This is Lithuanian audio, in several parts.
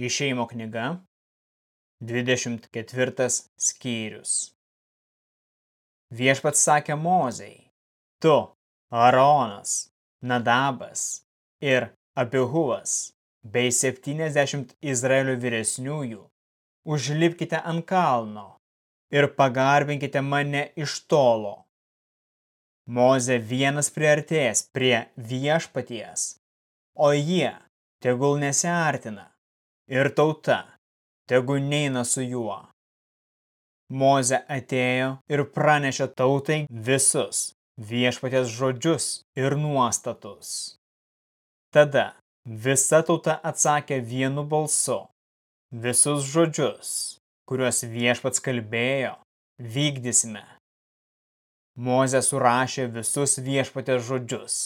Išeimo knyga, 24 skyrius. Viešpats sakė Mozei, tu, Aronas, Nadabas ir Abihuvas, bei 70 Izraelio vyresniųjų, užlipkite ant kalno ir pagarbinkite mane iš tolo. Moze vienas priartės prie viešpaties, o jie tegul nesiartina ir tauta tegul neina su juo. Moze atėjo ir pranešė tautai visus viešpatės žodžius ir nuostatus. Tada visa tauta atsakė vienu balsu. Visus žodžius, kuriuos viešpats kalbėjo, vykdysime. Moze surašė visus viešpatės žodžius.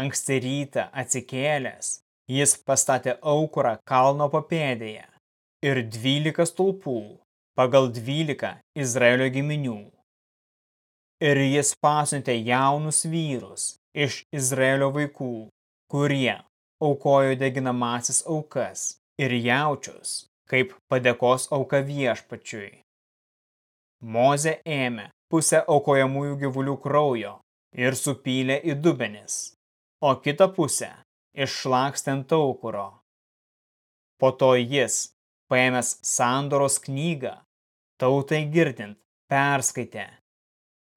Anksti rytą atsikėlęs, jis pastatė aukurą kalno papėdėje ir dvylika stulpų pagal dvylika Izraelio giminių. Ir jis pasiuntė jaunus vyrus iš Izraelio vaikų, kurie aukojo deginamasis aukas ir jaučius, kaip padėkos auka viešpačiui. Moze ėmė pusę aukojamųjų gyvulių kraujo ir supylė į dubenis, o kitą pusę iššlakstė ant aukuro. Po to jis, paėmęs sandoros knygą, tautai girdint, perskaitė.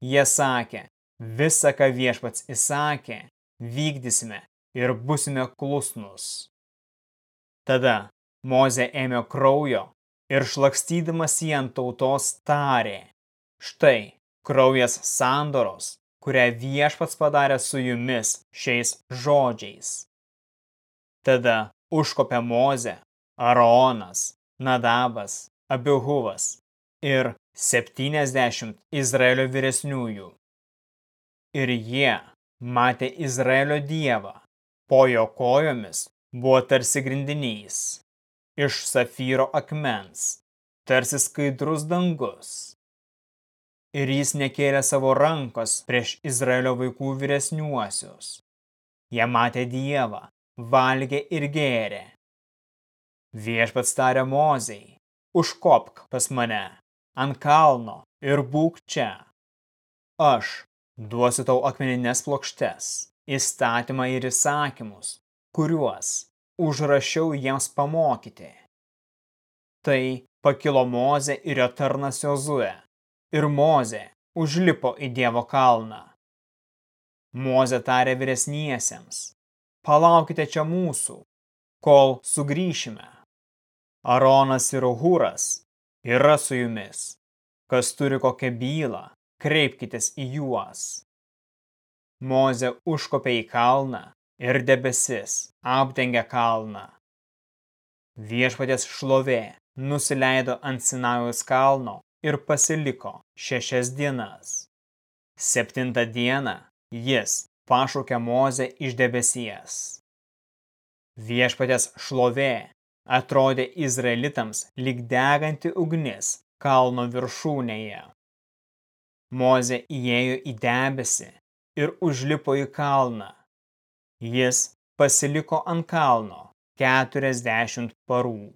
Jie sakė, visą, ką viešpats įsakė, vykdysime ir busime klusnus. Tada Moze ėmė kraujo ir šlakstydamas jį ant tautos tarė. Štai kraujas sandoros, kurią viešpats padarė su jumis šiais žodžiais. Tada užkopė Moze, Aronas, Nadabas, Abihuvas ir 70 Izraelio vyresniųjų. Ir jie matė Izraelio dievą, po jo kojomis buvo tarsi grindinys, iš safyro akmens, tarsi skaidrus dangus. Ir jis nekėlė savo rankos prieš Izraelio vaikų vyresniuosius. Jie matė dievą, valgė ir gėrė. Viešpats tarė Mozei, užkopk pas mane ant kalno ir būk čia. Aš duosiu tau akmeninės plokštes, įstatymą ir įsakymus, kuriuos užrašiau jiems pamokyti. Tai pakilo Moze ir jo tarnas Jozue, ir Moze užlipo į Dievo kalną. Moze tarė vyresniesiems, palaukite čia mūsų, kol sugrįšime. Aronas ir Hūras yra su jumis. Kas turi kokią bylą, kreipkitės į juos. Moze užkopė į kalną ir debesis apdengė kalną. Viešpatės šlovė nusileido ant Sinajaus kalno ir pasiliko šešias dienas. Septintą dieną jis pašaukė Mozę iš debesies. Viešpatės šlovė atrodė izraelitams lyg deganti ugnis kalno viršūnėje. Mozė įėjo į debesį ir užlipo į kalną. Jis pasiliko ant kalno keturiasdešimt parų.